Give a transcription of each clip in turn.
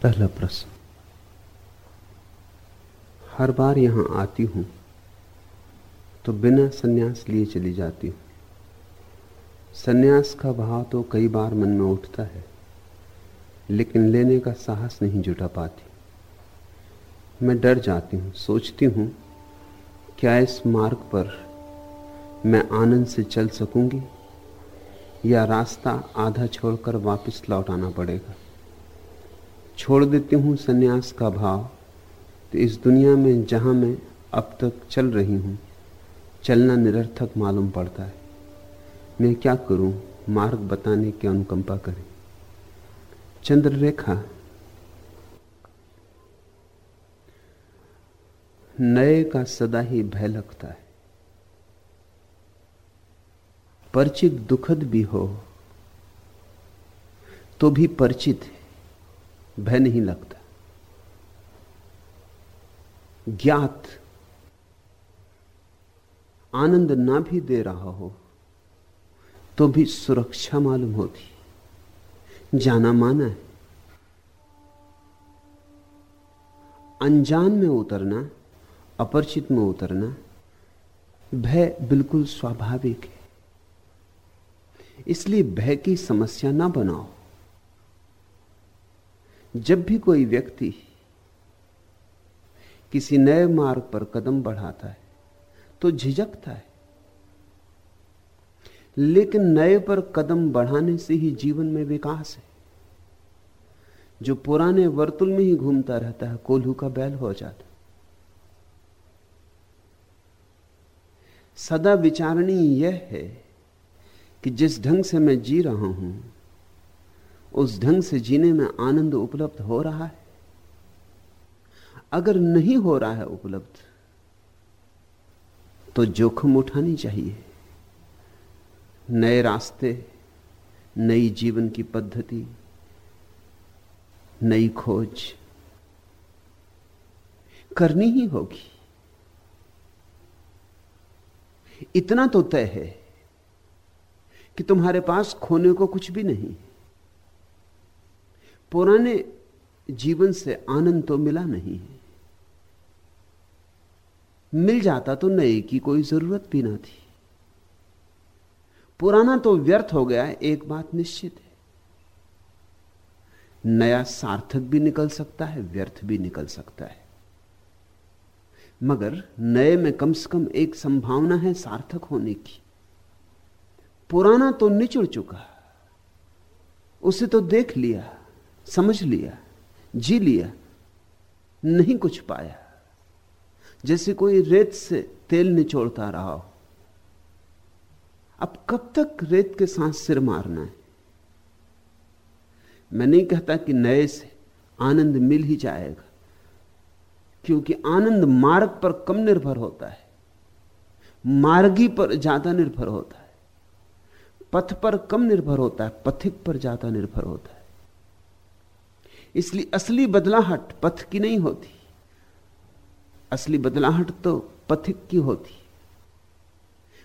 पहला प्रश्न। हर बार यहाँ आती हूँ तो बिना सन्यास लिए चली जाती हूँ। सन्यास का भाव तो कई बार मन में उठता है, लेकिन लेने का साहस नहीं जुटा पाती। मैं डर जाती हूँ, सोचती हूँ, क्या इस मार्ग पर मैं आनंद से चल सकूँगी, या रास्ता आधा छोड़कर वापस लौट आना पड़ेगा। छोड़ देती हूँ सन्यास का भाव तो इस दुनिया में जहाँ मैं अब तक चल रही हूँ, चलना निरर्थक मालूम पड़ता है। मैं क्या करूँ? मार्ग बताने की अनुकंपा करें। चंद्र रेखा नए का सदा ही भय लगता है। परिचित दुखद भी हो तो भी परिचित है। भय नहीं लगता। ज्ञात आनंद ना भी दे रहा हो तो भी सुरक्षा मालूम होती। जाना माना है। अनजान में उतरना, अपरिचित में उतरना, भय बिल्कुल स्वाभाविक है। इसलिए भय की समस्या ना बनाओ। जब भी कोई व्यक्ति किसी नए मार्ग पर कदम बढ़ाता है तो झिझकता है। लेकिन नए पर कदम बढ़ाने से ही जीवन में विकास है। जो पुराने वर्तुल में ही घूमता रहता है, कोल्हू का बैल हो जाता है। सदा विचारणी यह है कि जिस ढंग से मैं जी रहा हूँ उस ढंग से जीने में आनंद उपलब्ध हो रहा है? अगर नहीं हो रहा है उपलब्ध तो जोखिम उठानी चाहिए। नए रास्ते, नई जीवन की पद्धति, नई खोज करनी ही होगी। इतना तो तय है कि तुम्हारे पास खोने को कुछ भी नहीं पुराने जीवन से आनंद तो मिला नहीं है। मिल जाता तो नए की कोई ज़रूरत भी ना थी। पुराना तो व्यर्थ हो गया, एक बात निश्चित है। नया सार्थक भी निकल सकता है, व्यर्थ भी निकल सकता है। मगर नए में कम से कम एक संभावना है सार्थक होने की। पुराना तो निचुड़ चुका, उसे तो देख लिया। समझ लिया, जी लिया, नहीं कुछ पाया। जैसे कोई रेत से तेल निचोड़ता रहा हो। अब कब तक रेत के साथ सिर मारना है? मैं नहीं कहता कि नए से आनंद मिल ही जाएगा, क्योंकि आनंद मार्ग पर कम निर्भर होता है। मार्गी पर ज़्यादा निर्भर होता है। पथ पर कम निर्भर होता है, पथिक पर ज़्यादा निर्भर होता है। इसलिए असली बदलाहट पथ की नहीं होती। असली बदलाहट तो पथिक की होती,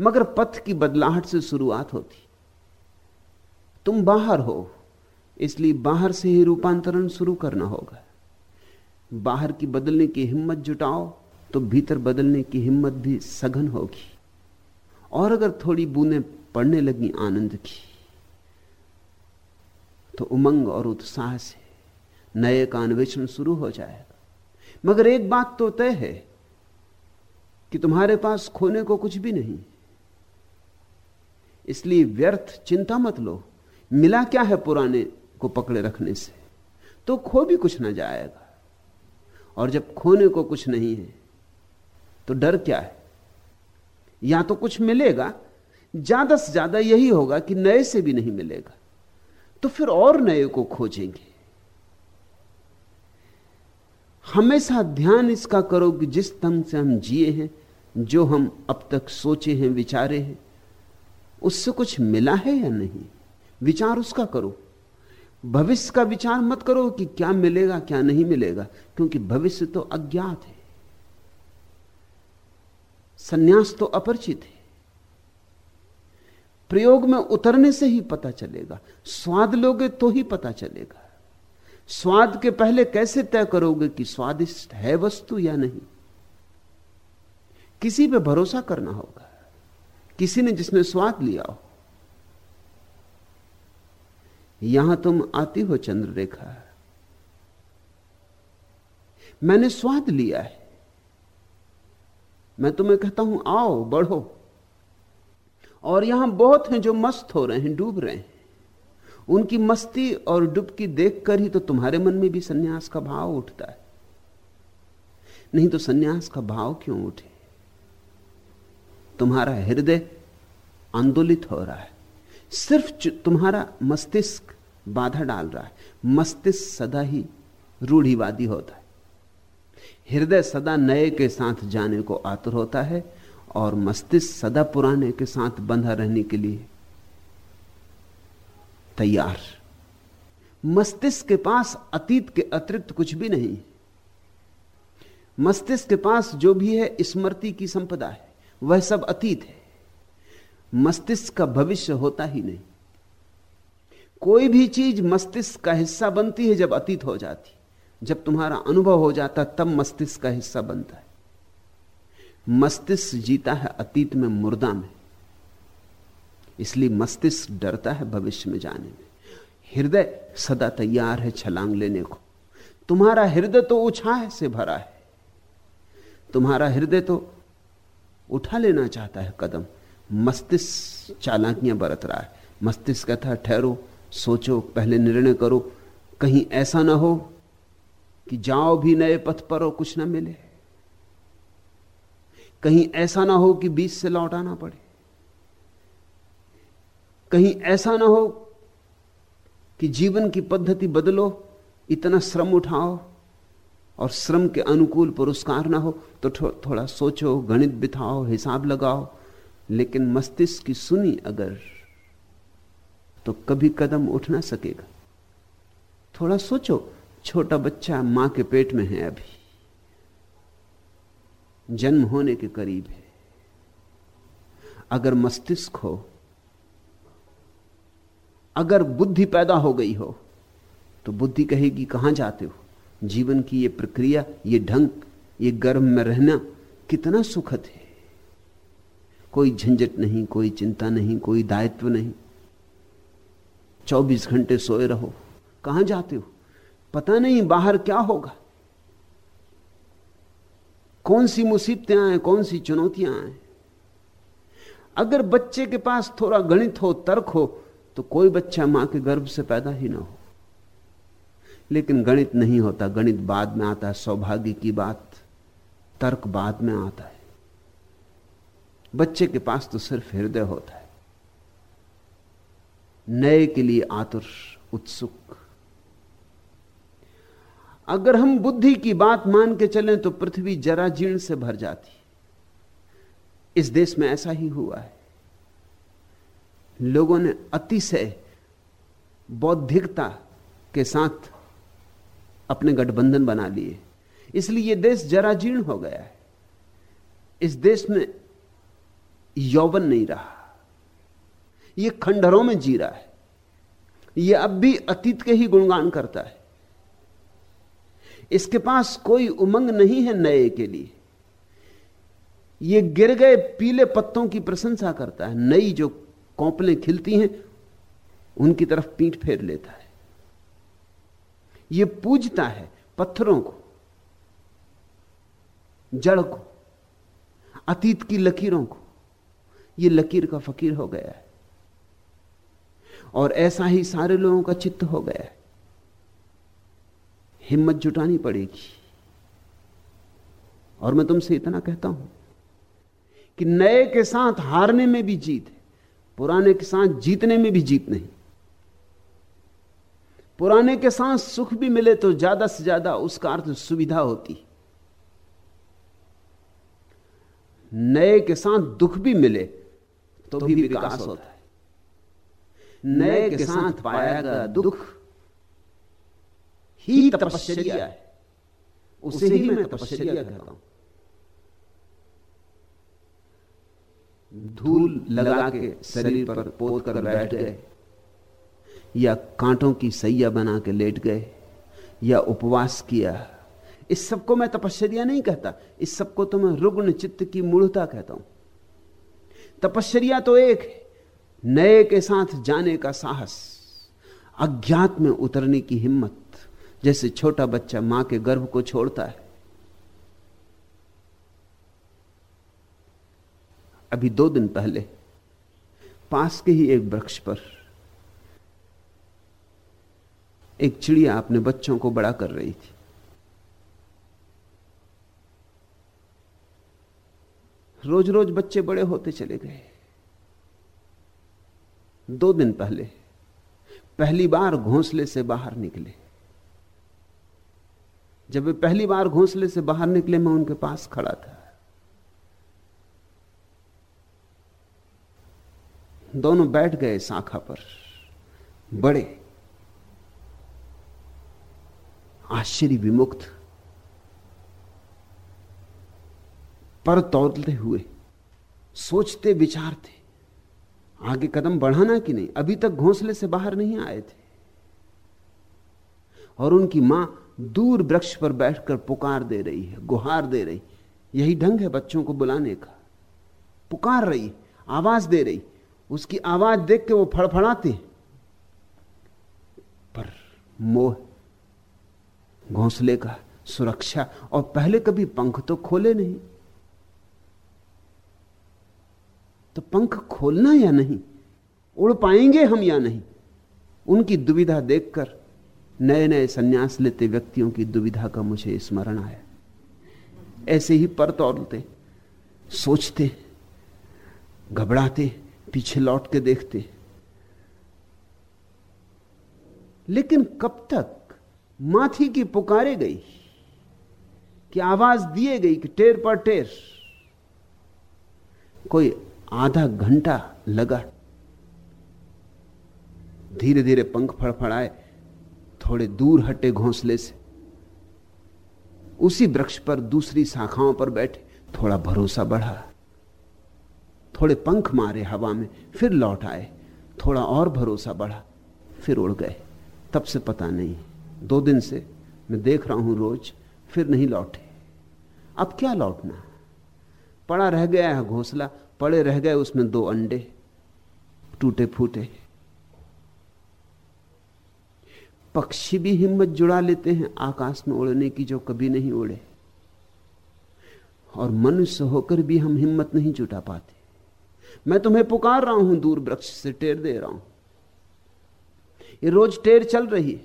मगर पथ की बदलाहट से शुरुआत होती। तुम बाहर हो, इसलिए बाहर से ही रूपांतरण शुरू करना होगा। बाहर की बदलने की हिम्मत जुटाओ तो भीतर बदलने की हिम्मत भी सघन होगी। और अगर थोड़ी बूंदें पड़ने लगी आनंद की तो उमंग और उत्साह से नए का अन्वेषण शुरू हो जाएगा। मगर एक बात तो तय है कि तुम्हारे पास खोने को कुछ भी नहीं इसलिए व्यर्थ चिंता मत लो। मिला क्या है पुराने को पकड़े रखने से? तो खो भी कुछ ना जाएगा। और जब खोने को कुछ नहीं है तो डर क्या है? या तो कुछ मिलेगा, ज़्यादा से ज़्यादा यही होगा कि नए से भी नहीं मिलेगा। तो फिर और नए को खोजेंगे। हमेशा ध्यान इसका करो कि जिस ढंग से हम जिए हैं, जो हम अब तक सोचे हैं, विचारे हैं, उससे कुछ मिला है या नहीं? विचार उसका करो। भविष्य का विचार मत करो कि क्या मिलेगा, क्या नहीं मिलेगा, क्योंकि भविष्य तो अज्ञात है। सन्यास तो अपरिचित है। प्रयोग में उतरने से ही पता चलेगा, स्वाद लोगे तो ही पता चलेगा। स्वाद के पहले कैसे तय करोगे कि स्वादिष्ट है वस्तु या नहीं? किसी पे भरोसा करना होगा। किसी ने जिसने स्वाद लिया हो। यहाँ तुम आती हो चंद्ररेखा। मैंने स्वाद लिया है। मैं तुम्हें कहता हूँ, आओ, बढ़ो। और यहाँ बहुत हैं जो मस्त हो रहे हैं, डूब रहे हैं। उनकी मस्ती और डुबकी देखकर ही तो तुम्हारे मन में भी सन्यास का भाव उठता है। नहीं तो सन्यास का भाव क्यों उठे? तुम्हारा हृदय आंदोलित हो रहा है। सिर्फ़ तुम्हारा मस्तिष्क बाधा डाल रहा है। मस्तिष्क सदा ही रूढ़ीवादी होता है। हृदय सदा नए के साथ जाने को आतुर होता है और मस्तिष्क सदा पुराने के साथ बंधा रहने के लिए तैयार। मस्तिष्क के पास अतीत के अतिरिक्त कुछ भी नहीं। मस्तिष्क के पास जो भी है, स्मृति की संपदा है, वह सब अतीत है। मस्तिष्क का भविष्य होता ही नहीं। कोई भी चीज़ मस्तिष्क का हिस्सा बनती है जब अतीत हो जाती। जब तुम्हारा अनुभव हो जाता, तब मस्तिष्क का हिस्सा बनता है। मस्तिष्क जीता है अतीत में मुर्दा में। इसलिए मस्तिष्क डरता है भविष्य में जाने में। हृदय सदा तैयार है छलांग लेने को। तुम्हारा हृदय तो उछाह से भरा है। तुम्हारा हृदय तो उठा लेना चाहता है कदम। मस्तिष्क चालाकियाँ बरत रहा है। मस्तिष्क कहता है, ठहरो, सोचो, पहले निर्णय करो। कहीं ऐसा ना हो कि जाओ भी नए पथ पर और कुछ ना मिले। कहीं ऐसा ना हो कि बीच से लौटाना पड़े। कहीं ऐसा ना हो कि जीवन की पद्धति बदलो इतना श्रम उठाओ और श्रम के अनुकूल पुरस्कार ना हो तो थो, थोड़ा सोचो गणित बिठाओ हिसाब लगाओ। लेकिन मस्तिष्क की सुनी अगर तो कभी कदम उठ ना सकेगा। थोड़ा सोचो छोटा बच्चा माँ के पेट में है अभी। जन्म होने के करीब है। अगर मस्तिष्क हो अगर बुद्धि पैदा हो गई हो तो बुद्धि कहेगी, कहाँ जाते हो? जीवन की ये प्रक्रिया, ये ढंग, ये गर्भ में रहना कितना सुखद है। कोई झंझट नहीं, कोई चिंता नहीं, कोई दायित्व नहीं। 24 घंटे सोए रहो। कहाँ जाते हो? पता नहीं, बाहर क्या होगा? कौन सी मुसीबतें आए कौन सी चुनौतियाँ आए? अगर बच्चे के पास थोड़ा गणित हो, तर्क हो तो कोई बच्चा माँ के गर्भ से पैदा ही ना हो। लेकिन गणित नहीं होता। गणित बाद में आता है, सौभाग्य की बात, तर्क बाद में आता है। बच्चे के पास तो सिर्फ़ हृदय होता है। नए के लिए आतुर, उत्सुक। अगर हम बुद्धि की बात मान के चलें तो पृथ्वी जरा जीर्ण से भर जाती। इस देश में ऐसा ही हुआ है। लोगों ने अतिशय बौद्धिकता के साथ अपने गठबंधन बना लिए। इसलिए यह देश जरा जीर्ण हो गया है। इस देश में यौवन नहीं रहा। यह खंडहरों में जी रहा है। यह अब भी अतीत के ही गुणगान करता है। इसके पास कोई उमंग नहीं है नए के लिए। यह गिर गए पीले पत्तों की प्रशंसा करता है। नई जो कौपलें खिलती हैं, उनकी तरफ़ पीठ फेर लेता है। यह पूजता है पत्थरों को, जड़ को, अतीत की लकीरों को। यह लकीर का फकीर हो गया है। और ऐसा ही सारे लोगों का चित्त हो गया है। हिम्मत जुटानी पड़ेगी। और मैं तुमसे इतना कहता हूँ कि नए के साथ हारने में भी जीत है। पुराने के साथ जीतने में भी जीत नहीं। पुराने के साथ सुख भी मिले तो ज़्यादा से ज़्यादा उसका अर्थ सुविधा होती। नए के साथ दुख भी मिले तो, तो भी विकास होता है। नए के साथ पाया गया दुख ही तपस्या है। उसे ही मैं तपश्चर्या कहता हूँ। धूल लगा के शरीर पर पोत कर बैठ गए, या कांटों की सैया बना के लेट गए, या उपवास किया। इस सबको मैं तपश्चर्या नहीं कहता, इस सबको तो मैं रुग्ण चित्त की मूढ़ता कहता हूँ। तपश्चर्या तो एक नए के साथ जाने का साहस, अज्ञात में उतरने की हिम्मत, जैसे छोटा बच्चा माँ के गर्भ को छोड़ता है। अभी दो दिन पहले, पास के ही एक वृक्ष पर एक चिड़िया अपने बच्चों को बड़ा कर रही थी। रोज रोज बच्चे बड़े होते चले गए। दो दिन पहले, पहली बार घोंसले से बाहर निकले। जब वे पहली बार घोंसले से बाहर निकले, मैं उनके पास खड़ा था। दोनों बैठ गए शाखा पर, बड़े। आश्चर्य विमुक्त। पर तोड़ते हुए, सोचते विचारते आगे कदम बढ़ाना कि नहीं? अभी तक घोंसले से बाहर नहीं आए थे। और उनकी माँ दूर वृक्ष पर बैठकर पुकार दे रही है, गुहार दे रही। यही ढंग है बच्चों को बुलाने का। पुकार रही आवाज़ दे रही। उसकी आवाज़ देख के वो फड़फड़ाते। पर मोह, घोंसले का सुरक्षा और पहले कभी पंख तो खोले नहीं। तो पंख खोलना या नहीं? उड़ पाएँगे हम या नहीं? उनकी दुविधा देखकर नए नए संन्यास लेते व्यक्तियों की दुविधा का मुझे स्मरण आया। ऐसे ही पर तौलते सोचते, घबराते पीछे लौट के देखते। लेकिन कब तक माथी की पुकारे गई, कि आवाज़ दिए गई कि टेर पर टेर। कोई आधा घंटा लगा। धीरे धीरे पंख फड़फड़ाए, थोड़े दूर हटे घोंसले से। उसी वृक्ष पर दूसरी शाखाओं पर बैठे, थोड़ा भरोसा बढ़ा। थोड़े पंख मारे हवा में, फिर लौट आए। थोड़ा और भरोसा बढ़ा, फिर उड़ गए। तब से पता नहीं, दो दिन से मैं देख रहा हूँ रोज, फिर नहीं लौटे। अब क्या लौटना? पड़ा रह गया है घोंसला, पड़े रह गए उसमें दो अंडे, टूटे फूटे। पक्षी भी हिम्मत जुड़ा लेते हैं आकाश में उड़ने की जो कभी नहीं उड़े। और मनुष्य होकर भी हम हिम्मत नहीं जुटा पाते। मैं तुम्हें पुकार रहा हूँ, दूर वृक्ष से टेर दे रहा हूँ। ये रोज टेर चल रही है।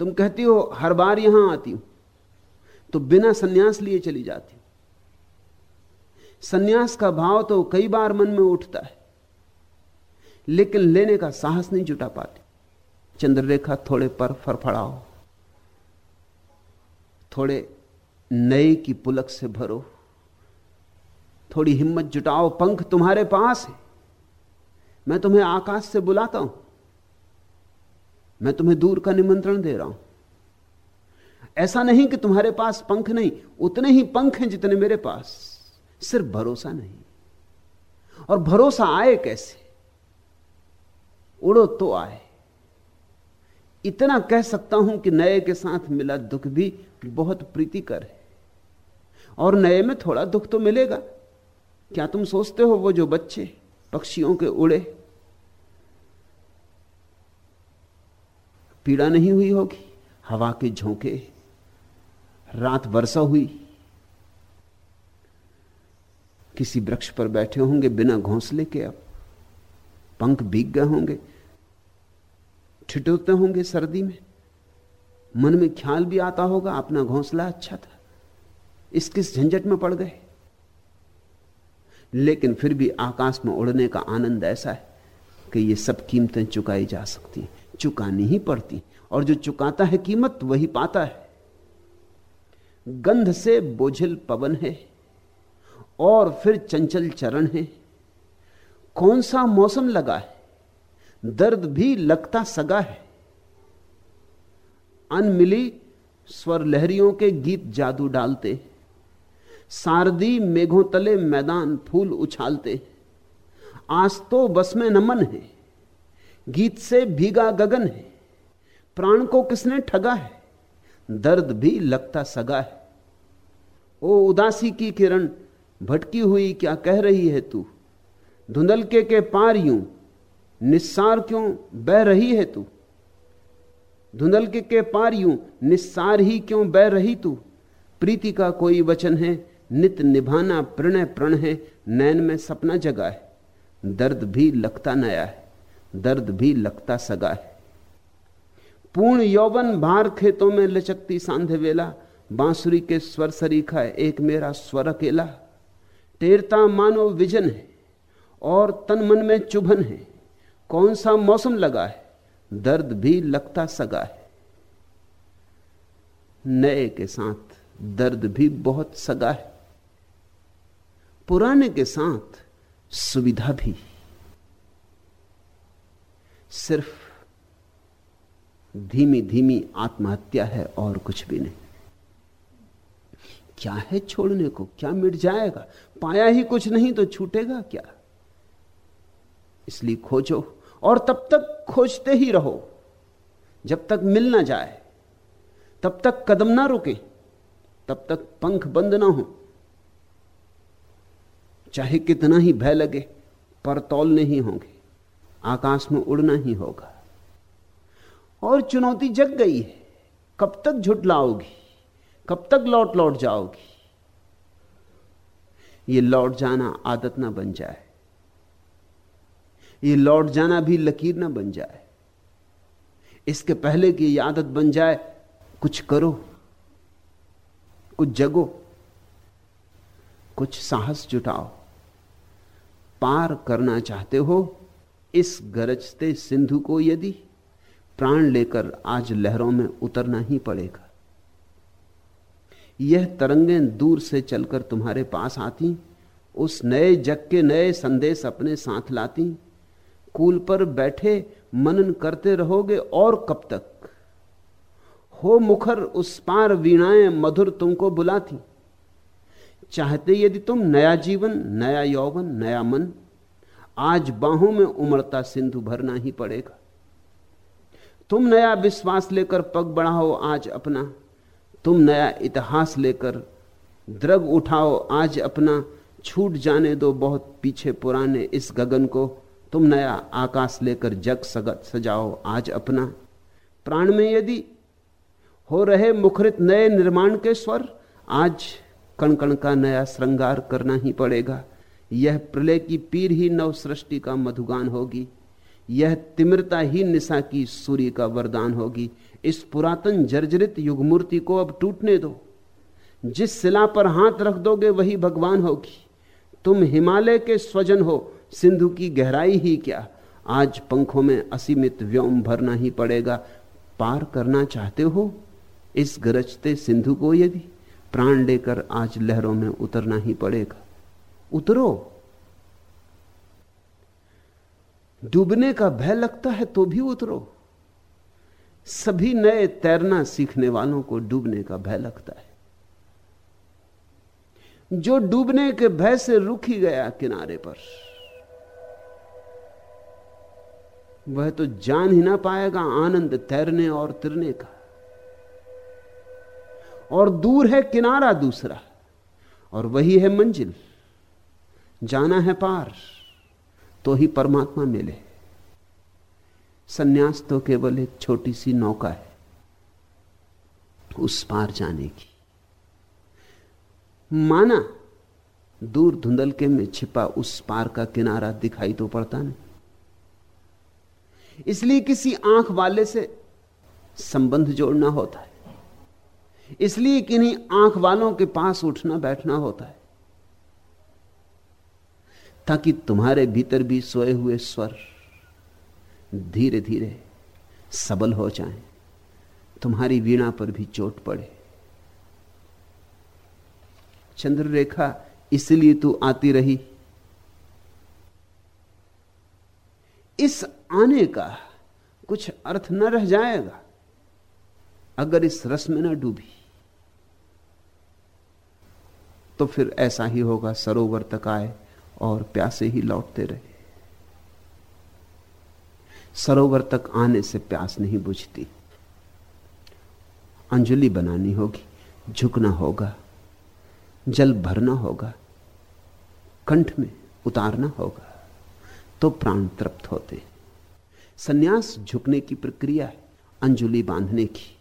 तुम कहती हो, हर बार यहाँ आती हूँ। तो बिना सन्यास लिए चली जाती हूँ। सन्यास का भाव तो कई बार मन में उठता है, लेकिन लेने का साहस नहीं जुटा पाती। चंद्ररेखा थोड़े पर फरफड़ाओ थोड़े नए की पुलक से भरो। थोड़ी हिम्मत जुटाओ, पंख तुम्हारे पास है। मैं तुम्हें आकाश से बुलाता हूँ। मैं तुम्हें दूर का निमंत्रण दे रहा हूँ। ऐसा नहीं कि तुम्हारे पास पंख नहीं, उतने ही पंख हैं जितने मेरे पास। सिर्फ़ भरोसा नहीं। और भरोसा आए कैसे? उड़ो तो आए। इतना कह सकता हूँ कि नए के साथ मिला दुख भी बहुत प्रीतिकर है। और नए में थोड़ा दुख तो मिलेगा। क्या तुम सोचते हो वो जो बच्चे पक्षियों के उड़े? पीड़ा नहीं हुई होगी, हवा के झोंके, रात वर्षा हुई। किसी वृक्ष पर बैठे होंगे बिना घोंसले के अब। पंख भीग गए होंगे, ठिठुरते होंगे सर्दी में। मन में ख्याल भी आता होगा, अपना घोंसला अच्छा था। इस किस झंझट में पड़ गए। लेकिन फिर भी आकाश में उड़ने का आनंद ऐसा है कि ये सब कीमतें चुकाई जा सकती चुकानी ही पड़ती और जो चुकाता है कीमत, वही पाता है। गंध से बोझिल पवन है, और फिर चंचल चरण है। कौन सा मौसम लगा है? दर्द भी लगता सगा है। अनमिली स्वर लहरियों के गीत जादू डालते सारदी मेघों तले मैदान फूल उछालते आज तो बस में नमन है। गीत से भीगा गगन है। प्राण को किसने ठगा है? दर्द भी लगता सगा है। ओ उदासी की किरण, भटकी हुई क्या कह रही है तू? धुंधलके के पार यूँ, निस्सार क्यों बह रही है तू? धुंधलके के पार यूँ, निस्सार ही क्यों बह रही तू? प्रीति का कोई वचन है? नित निभाना प्रणय प्रण है, नैन में सपना जगा है। दर्द भी लगता नया है, दर्द भी लगता सगा है। पूर्ण यौवन भार खेतों में लचकती सांधे वेला, बांसुरी के स्वर सरीखा एक मेरा स्वर अकेला। टेरता मानो विजन है, और तन मन में चुभन है। कौन सा मौसम लगा है, दर्द भी लगता सगा है। नए के साथ दर्द भी बहुत सगा है। पुराने के साथ सुविधा भी। सिर्फ़ धीमी धीमी आत्महत्या है और कुछ भी नहीं। क्या है छोड़ने को? क्या मिट जाएगा? पाया ही कुछ नहीं तो छूटेगा क्या? इसलिए खोजो और तब तक खोजते ही रहो। जब तक मिल ना जाए, तब तक कदम ना रुके, तब तक पंख बंद ना हो। चाहे कितना ही भय लगे, पर तौल नहीं होंगे। आकाश में उड़ना ही होगा। और चुनौती जग गई है। कब तक झुटलाओगी कब तक लौट लौट जाओगी? ये लौट जाना आदत ना बन जाए। ये लौट जाना भी लकीर ना बन जाए। इसके पहले कि ये आदत बन जाए, कुछ करो, कुछ जगो, कुछ साहस जुटाओ। पार करना चाहते हो, इस गरजते सिंधु को यदि प्राण लेकर आज लहरों में उतरना ही पड़ेगा। यह तरंगें दूर से चलकर तुम्हारे पास आती, उस नए जग के नए संदेश अपने साथ लाती। कूल पर बैठे मनन करते रहोगे और कब तक? हो मुखर उस पार वीणाएँ मधुर तुमको बुलाती। चाहते यदि तुम नया जीवन, नया यौवन, नया मन, आज बाहों में उमड़ता सिंधु भरना ही पड़ेगा। तुम नया विश्वास लेकर पग बढ़ाओ आज अपना, तुम नया इतिहास लेकर द्रग उठाओ आज अपना, छूट जाने दो बहुत पीछे पुराने इस गगन को, तुम नया आकाश लेकर जग सगत सजाओ आज अपना। प्राण में यदि हो रहे मुखरित नए निर्माण के स्वर, आज कण कण का नया श्रृंगार करना ही पड़ेगा। यह प्रलय की पीर ही नव सृष्टि का मधुगान होगी। यह तिम्रता ही निशा की सूर्य का वरदान होगी। इस पुरातन जर्जरित युग मूर्ति को अब टूटने दो। जिस शिला पर हाथ रख दोगे वही भगवान होगी। तुम हिमालय के स्वजन हो, सिंधु की गहराई ही क्या? आज पंखों में असीमित व्योम भरना ही पड़ेगा। पार करना चाहते हो? इस गरजते सिंधु को यदि प्राण लेकर आज लहरों में उतरना ही पड़ेगा। उतरो। डूबने का भय लगता है तो भी उतरो। सभी नए तैरना सीखने वालों को डूबने का भय लगता है। जो डूबने के भय से रुक ही गया किनारे पर, वह तो जान ही ना पाएगा आनंद तैरने और तिरने का। और दूर है किनारा दूसरा, और वही है मंजिल। जाना है पार तो ही परमात्मा मिले। सन्यास तो केवल एक छोटी सी नौका है, उस पार जाने की। माना दूर धुंधलके में छिपा उस पार का किनारा दिखाई तो पड़ता नहीं इसलिए किसी आँख वाले से संबंध जोड़ना होता है। इसलिए किन्हीं आँख वालों के पास उठना बैठना होता है ताकि तुम्हारे भीतर भी सोए हुए स्वर धीरे धीरे सबल हो जाएँ, तुम्हारी वीणा पर भी चोट पड़े। चंद्ररेखा इसलिए तू आती रही। इस आने का कुछ अर्थ न रह जाएगा अगर इस रस में न डूबी। तो फिर ऐसा ही होगा, सरोवर तक आए और प्यासे ही लौटते रहे। सरोवर तक आने से प्यास नहीं बुझती। अंजलि बनानी होगी, झुकना होगा, जल भरना होगा, कंठ में उतारना होगा तो प्राण तृप्त होते। सन्यास झुकने की प्रक्रिया है, अंजुलि बांधने की।